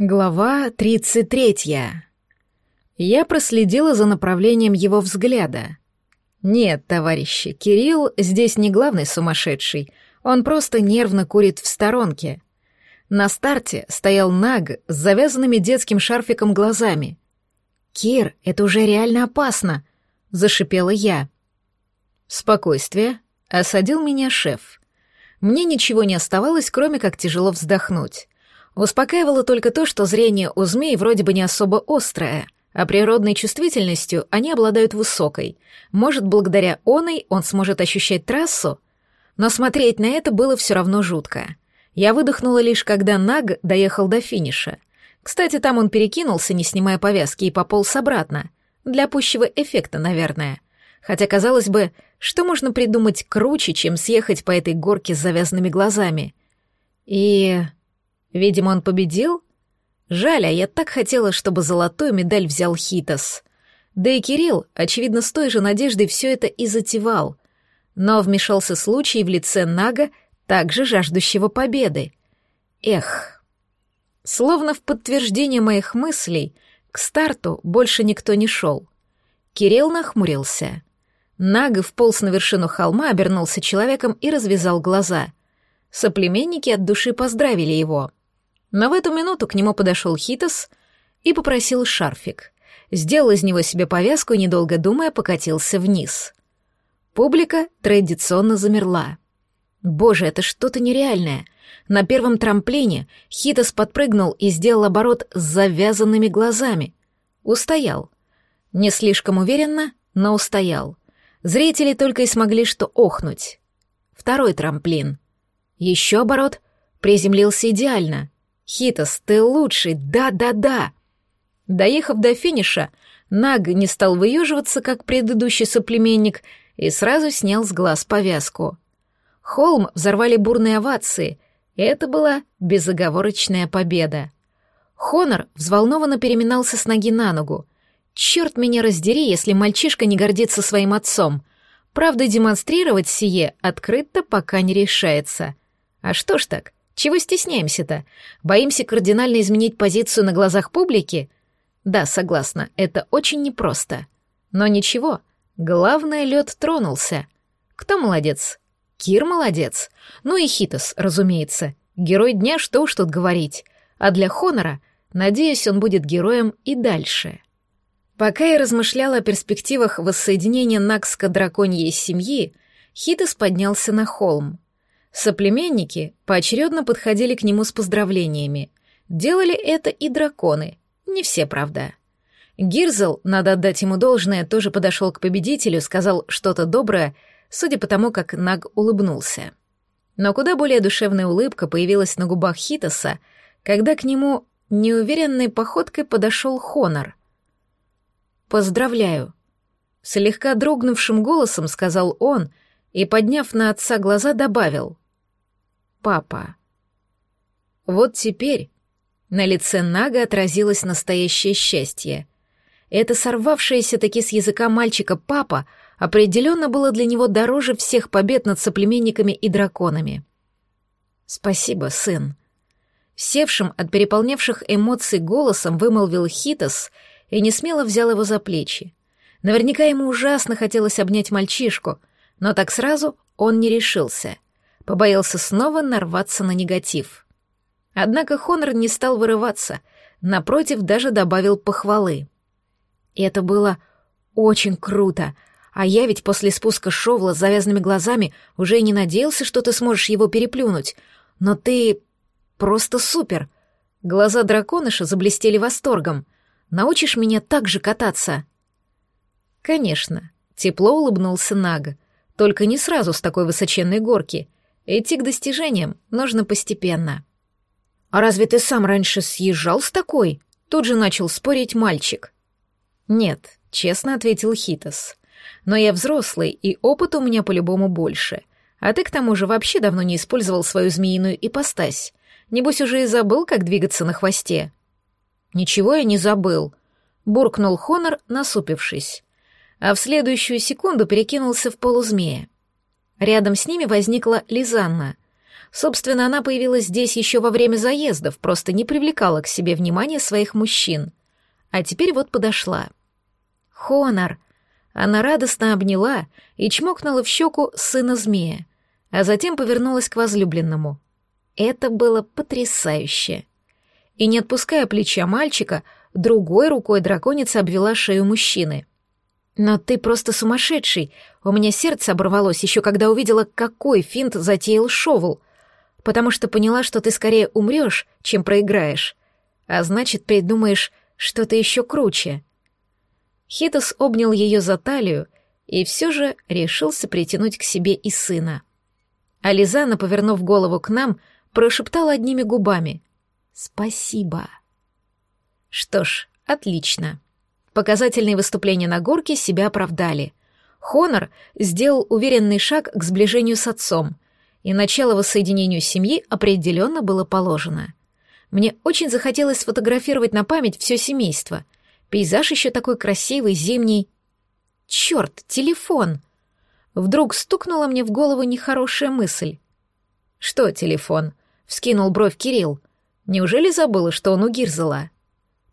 Глава 33. Я проследила за направлением его взгляда. Нет, товарищи, Кирилл здесь не главный сумасшедший, он просто нервно курит в сторонке. На старте стоял Наг с завязанными детским шарфиком глазами. «Кир, это уже реально опасно!» — зашипела я. «Спокойствие», — осадил меня шеф. Мне ничего не оставалось, кроме как тяжело вздохнуть. Успокаивало только то, что зрение у змей вроде бы не особо острое, а природной чувствительностью они обладают высокой. Может, благодаря оной он сможет ощущать трассу? Но смотреть на это было все равно жутко. Я выдохнула лишь, когда Наг доехал до финиша. Кстати, там он перекинулся, не снимая повязки, и пополз обратно. Для пущего эффекта, наверное. Хотя, казалось бы, что можно придумать круче, чем съехать по этой горке с завязанными глазами? И... Видимо, он победил? Жаль, а я так хотела, чтобы золотую медаль взял Хитос. Да и Кирилл, очевидно, с той же надеждой все это и затевал. Но вмешался случай в лице Нага, также жаждущего победы. Эх. Словно в подтверждение моих мыслей, к старту больше никто не шел. Кирилл нахмурился. Нага вполз на вершину холма, обернулся человеком и развязал глаза. Соплеменники от души поздравили его — но в эту минуту к нему подошел Хитос и попросил шарфик. Сделал из него себе повязку и, недолго думая, покатился вниз. Публика традиционно замерла. Боже, это что-то нереальное. На первом трамплине Хитос подпрыгнул и сделал оборот с завязанными глазами. Устоял. Не слишком уверенно, но устоял. Зрители только и смогли что охнуть. Второй трамплин. Еще оборот. Приземлился идеально. «Хитос, ты лучший, да-да-да!» Доехав до финиша, Наг не стал выеживаться, как предыдущий соплеменник, и сразу снял с глаз повязку. Холм взорвали бурные овации, и это была безоговорочная победа. Хонор взволнованно переминался с ноги на ногу. «Черт меня раздери, если мальчишка не гордится своим отцом!» Правда, демонстрировать сие открыто пока не решается. А что ж так? Чего стесняемся-то? Боимся кардинально изменить позицию на глазах публики? Да, согласна, это очень непросто. Но ничего, главное, лед тронулся. Кто молодец? Кир молодец. Ну и Хитос, разумеется. Герой дня, что уж тут говорить. А для Хонора, надеюсь, он будет героем и дальше. Пока я размышляла о перспективах воссоединения Накска-драконьей семьи, Хитос поднялся на холм. Соплеменники поочередно подходили к нему с поздравлениями. Делали это и драконы. Не все, правда. Гирзел, надо отдать ему должное, тоже подошел к победителю, сказал что-то доброе, судя по тому, как Наг улыбнулся. Но куда более душевная улыбка появилась на губах Хитоса, когда к нему неуверенной походкой подошел Хонор. «Поздравляю», — слегка дрогнувшим голосом сказал он — и, подняв на отца глаза, добавил «Папа». Вот теперь на лице Нага отразилось настоящее счастье. Это сорвавшееся таки с языка мальчика «папа» определенно было для него дороже всех побед над соплеменниками и драконами. «Спасибо, сын». Севшим от переполнявших эмоций голосом вымолвил Хитос и несмело взял его за плечи. Наверняка ему ужасно хотелось обнять мальчишку, но так сразу он не решился. Побоялся снова нарваться на негатив. Однако Хонор не стал вырываться, напротив, даже добавил похвалы. И это было очень круто, а я ведь после спуска шовла с завязанными глазами уже и не надеялся, что ты сможешь его переплюнуть. Но ты просто супер. Глаза драконыша заблестели восторгом. Научишь меня так же кататься? Конечно, тепло улыбнулся Нага. Только не сразу с такой высоченной горки. Идти к достижениям нужно постепенно. «А разве ты сам раньше съезжал с такой?» Тут же начал спорить мальчик. «Нет», — честно ответил Хитос. «Но я взрослый, и опыта у меня по-любому больше. А ты к тому же вообще давно не использовал свою змеиную ипостась. Небось уже и забыл, как двигаться на хвосте». «Ничего я не забыл», — буркнул Хонор, насупившись а в следующую секунду перекинулся в полузмея. Рядом с ними возникла Лизанна. Собственно, она появилась здесь еще во время заездов, просто не привлекала к себе внимания своих мужчин. А теперь вот подошла. «Хонор!» Она радостно обняла и чмокнула в щеку сына змея, а затем повернулась к возлюбленному. Это было потрясающе. И не отпуская плеча мальчика, другой рукой драконица обвела шею мужчины. «Но ты просто сумасшедший. У меня сердце оборвалось еще когда увидела, какой финт затеял Шовул, потому что поняла, что ты скорее умрешь, чем проиграешь. А значит, придумаешь что-то еще круче». Хитос обнял ее за талию и все же решился притянуть к себе и сына. Ализана, повернув голову к нам, прошептала одними губами «Спасибо». Что ж, отлично. Показательные выступления на горке себя оправдали. Хонор сделал уверенный шаг к сближению с отцом, и начало воссоединению семьи определенно было положено. Мне очень захотелось сфотографировать на память все семейство. Пейзаж еще такой красивый, зимний. Черт, телефон! Вдруг стукнула мне в голову нехорошая мысль. «Что телефон?» — вскинул бровь Кирилл. «Неужели забыла, что он у Гирзела?»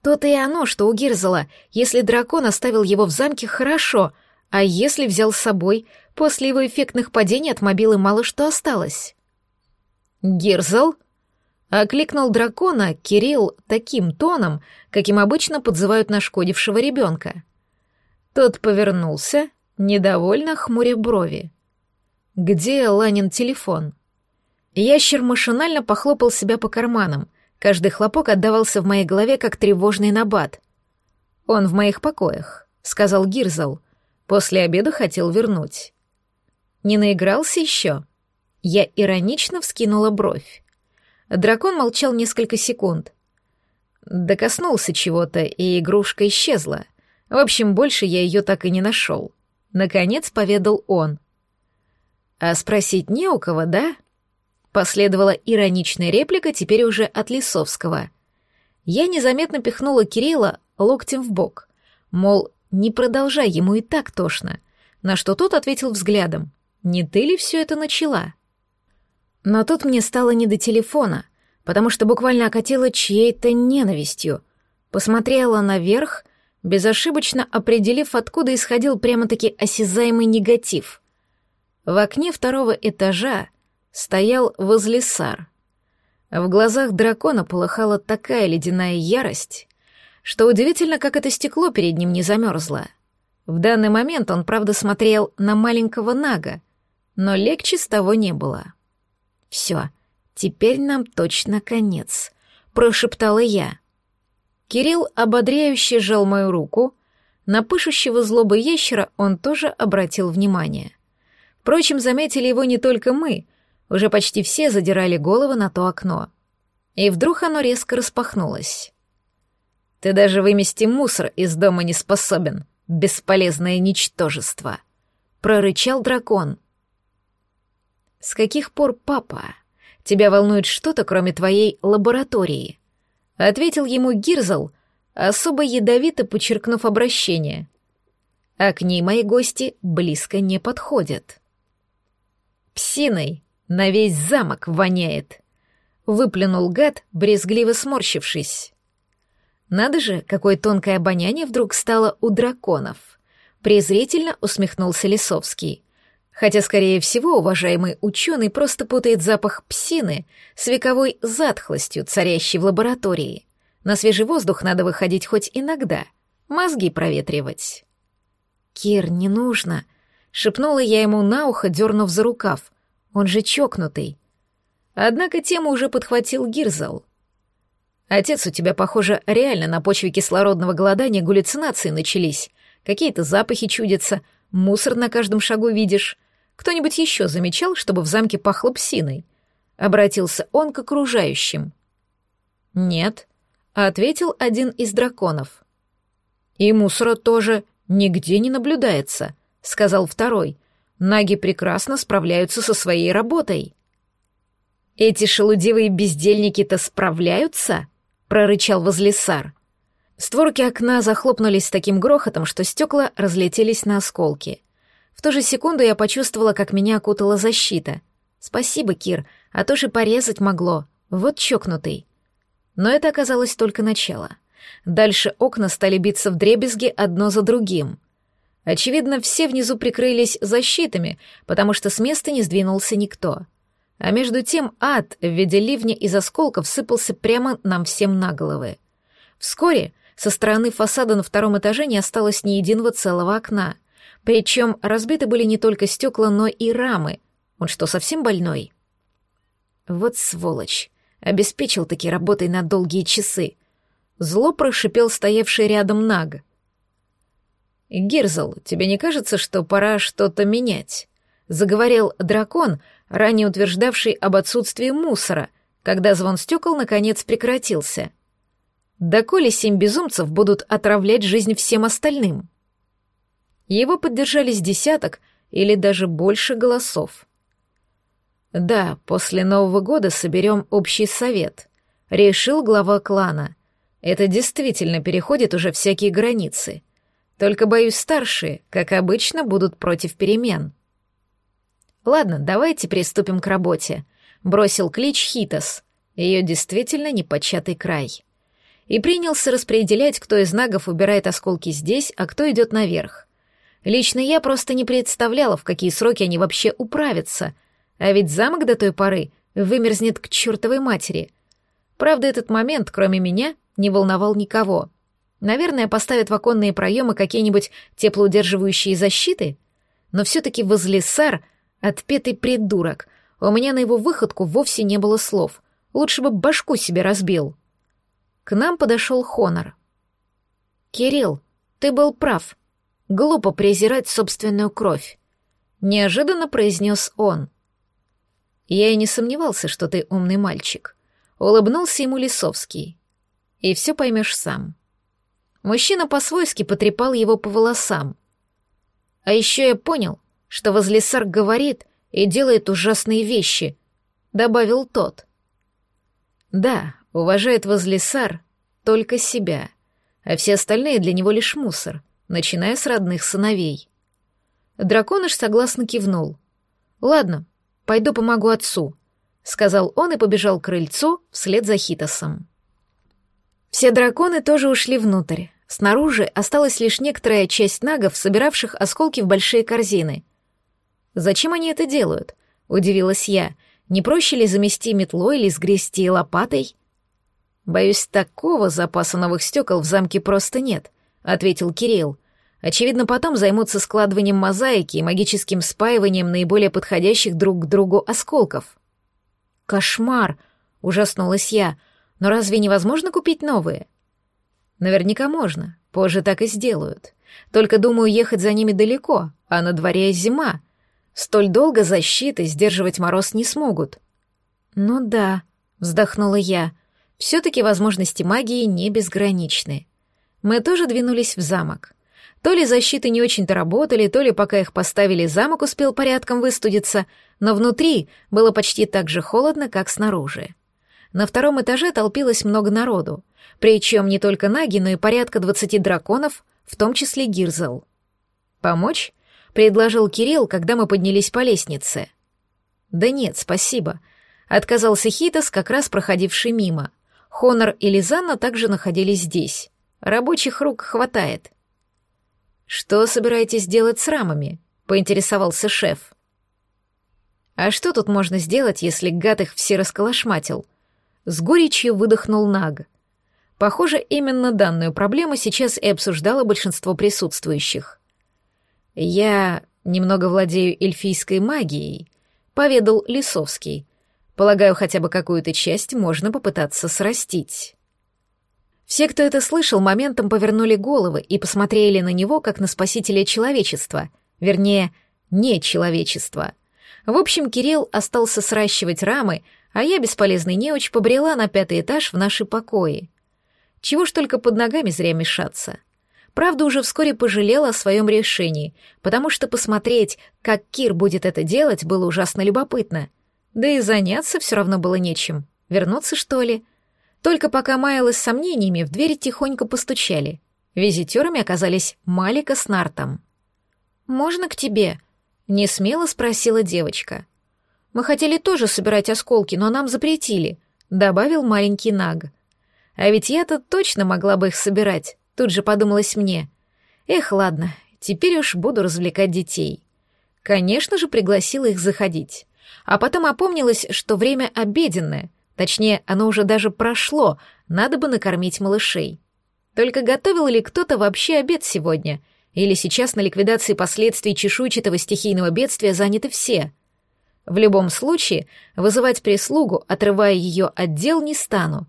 То-то и оно, что у Гирзела, если дракон оставил его в замке, хорошо, а если взял с собой, после его эффектных падений от мобилы мало что осталось. «Гирзел?» — окликнул дракона Кирилл таким тоном, каким обычно подзывают нашкодившего ребенка. Тот повернулся, недовольно хмуря брови. «Где Ланин телефон?» Ящер машинально похлопал себя по карманам, Каждый хлопок отдавался в моей голове, как тревожный набат. «Он в моих покоях», — сказал Гирзал. «После обеда хотел вернуть». «Не наигрался еще?» Я иронично вскинула бровь. Дракон молчал несколько секунд. Докоснулся чего-то, и игрушка исчезла. В общем, больше я ее так и не нашел. Наконец поведал он. «А спросить не у кого, да?» Последовала ироничная реплика теперь уже от Лисовского. Я незаметно пихнула Кирилла локтем в бок, мол, не продолжай, ему и так тошно, на что тот ответил взглядом. «Не ты ли все это начала?» Но тут мне стало не до телефона, потому что буквально окатила чьей-то ненавистью. Посмотрела наверх, безошибочно определив, откуда исходил прямо-таки осязаемый негатив. В окне второго этажа стоял возле сар. В глазах дракона полыхала такая ледяная ярость, что удивительно, как это стекло перед ним не замерзло. В данный момент он, правда, смотрел на маленького Нага, но легче с того не было. «Все, теперь нам точно конец», — прошептала я. Кирилл ободряюще сжал мою руку, на пышущего злобы ящера он тоже обратил внимание. Впрочем, заметили его не только мы, уже почти все задирали головы на то окно. И вдруг оно резко распахнулось. «Ты даже вымести мусор из дома не способен, бесполезное ничтожество», — прорычал дракон. «С каких пор, папа, тебя волнует что-то, кроме твоей лаборатории?» — ответил ему Гирзл, особо ядовито подчеркнув обращение. «А к ней мои гости близко не подходят». «Псиной на весь замок воняет!» — выплюнул гад, брезгливо сморщившись. «Надо же, какое тонкое обоняние вдруг стало у драконов!» — презрительно усмехнулся Лисовский. Хотя, скорее всего, уважаемый ученый просто путает запах псины с вековой затхлостью, царящей в лаборатории. На свежий воздух надо выходить хоть иногда, мозги проветривать. «Кир, не нужно!» — шепнула я ему на ухо, дернув за рукав. Он же чокнутый. Однако тему уже подхватил Гирзал. Отец у тебя, похоже, реально на почве кислородного голодания галлюцинации начались. Какие-то запахи чудятся, мусор на каждом шагу видишь. Кто-нибудь еще замечал, чтобы в замке пахло псиной? Обратился он к окружающим. Нет, ответил один из драконов. И мусора тоже нигде не наблюдается, сказал второй. Наги прекрасно справляются со своей работой. «Эти шелудивые бездельники-то справляются?» — прорычал возлесар. Створки окна захлопнулись с таким грохотом, что стекла разлетелись на осколки. В ту же секунду я почувствовала, как меня окутала защита. «Спасибо, Кир, а то же порезать могло. Вот чокнутый. Но это оказалось только начало. Дальше окна стали биться в дребезги одно за другим. Очевидно, все внизу прикрылись защитами, потому что с места не сдвинулся никто. А между тем ад в виде ливня из осколков сыпался прямо нам всем на головы. Вскоре со стороны фасада на втором этаже не осталось ни единого целого окна. Причем разбиты были не только стекла, но и рамы. Он что, совсем больной? Вот сволочь. Обеспечил таки работой на долгие часы. Зло прошипел стоявший рядом Наг. «Гирзл, тебе не кажется, что пора что-то менять?» Заговорил дракон, ранее утверждавший об отсутствии мусора, когда звон стекол наконец прекратился. «Доколе семь безумцев будут отравлять жизнь всем остальным?» Его поддержали с десяток или даже больше голосов. «Да, после Нового года соберем общий совет», — решил глава клана. «Это действительно переходит уже всякие границы. Только, боюсь, старшие, как обычно, будут против перемен». «Ладно, давайте приступим к работе», — бросил клич Хитос. Ее действительно непочатый край. И принялся распределять, кто из нагов убирает осколки здесь, а кто идет наверх. Лично я просто не представляла, в какие сроки они вообще управятся, а ведь замок до той поры вымерзнет к чертовой матери. Правда, этот момент, кроме меня, не волновал никого. Наверное, поставят в оконные проемы какие-нибудь теплоудерживающие защиты, но все-таки возле сар отпетый придурок. У меня на его выходку вовсе не было слов. Лучше бы башку себе разбил. К нам подошел Хонор. «Кирилл, ты был прав», Глупо презирать собственную кровь. Неожиданно произнес он. Я и не сомневался, что ты умный мальчик. Улыбнулся ему Лисовский. И все поймешь сам. Мужчина по-свойски потрепал его по волосам. А еще я понял, что Возлесар говорит и делает ужасные вещи, добавил тот. Да, уважает Возлесар только себя, а все остальные для него лишь мусор — начиная с родных сыновей. Драконыш согласно кивнул. «Ладно, пойду помогу отцу», — сказал он и побежал к крыльцу вслед за Хитосом. Все драконы тоже ушли внутрь. Снаружи осталась лишь некоторая часть нагов, собиравших осколки в большие корзины. «Зачем они это делают?» — удивилась я. «Не проще ли замести метлой или сгрести лопатой?» «Боюсь, такого запаса новых стекол в замке просто нет ответил Кирилл. Очевидно, потом займутся складыванием мозаики и магическим спаиванием наиболее подходящих друг к другу осколков. Кошмар, ужаснулась я. Но разве невозможно купить новые? Наверняка можно. Позже так и сделают. Только, думаю, ехать за ними далеко, а на дворе зима. Столь долго защиты сдерживать мороз не смогут. Ну да, вздохнула я. Все-таки возможности магии не безграничны мы тоже двинулись в замок. То ли защиты не очень-то работали, то ли пока их поставили, замок успел порядком выстудиться, но внутри было почти так же холодно, как снаружи. На втором этаже толпилось много народу, причем не только наги, но и порядка двадцати драконов, в том числе Гирзел. «Помочь?» — предложил Кирилл, когда мы поднялись по лестнице. «Да нет, спасибо», — отказался Хитос, как раз проходивший мимо. Хонор и Лизанна также находились здесь. Рабочих рук хватает. Что собираетесь делать с рамами? поинтересовался шеф. А что тут можно сделать, если гад их все расколошматил? С горечью выдохнул Наг. Похоже, именно данную проблему сейчас и обсуждало большинство присутствующих. Я немного владею эльфийской магией, поведал Лисовский. Полагаю, хотя бы какую-то часть можно попытаться срастить. Все, кто это слышал, моментом повернули головы и посмотрели на него, как на спасителя человечества, вернее, не человечества. В общем, Кирилл остался сращивать рамы, а я, бесполезный неуч, побрела на пятый этаж в наши покои. Чего ж только под ногами зря мешаться. Правда, уже вскоре пожалела о своем решении, потому что посмотреть, как Кир будет это делать, было ужасно любопытно. Да и заняться все равно было нечем. Вернуться, что ли? — только пока маялась сомнениями, в дверь тихонько постучали. Визитерами оказались Малика с Нартом. «Можно к тебе?» — несмело спросила девочка. Мы хотели тоже собирать осколки, но нам запретили», — добавил маленький Наг. «А ведь я-то точно могла бы их собирать», — тут же подумалось мне. «Эх, ладно, теперь уж буду развлекать детей». Конечно же, пригласила их заходить. А потом опомнилась, что время обеденное, точнее, оно уже даже прошло, надо бы накормить малышей. Только готовил ли кто-то вообще обед сегодня? Или сейчас на ликвидации последствий чешуйчатого стихийного бедствия заняты все? В любом случае, вызывать прислугу, отрывая ее от дел, не стану.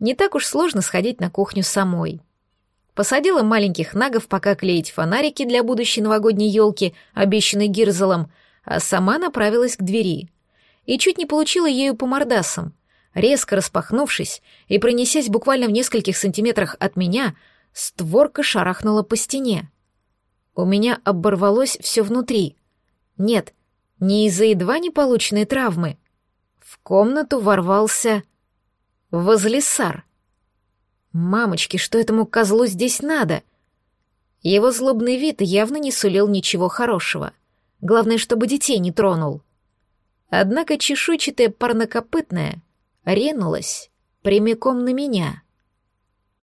Не так уж сложно сходить на кухню самой посадила маленьких нагов пока клеить фонарики для будущей новогодней елки, обещанной Гирзелом, а сама направилась к двери. И чуть не получила ею по мордасам. Резко распахнувшись и пронесясь буквально в нескольких сантиметрах от меня, створка шарахнула по стене. У меня оборвалось все внутри. Нет, не из-за едва не полученной травмы. В комнату ворвался возлесар. Мамочки, что этому козлу здесь надо? Его злобный вид явно не сулил ничего хорошего. Главное, чтобы детей не тронул. Однако чешуйчатая парнокопытная ренулась прямиком на меня —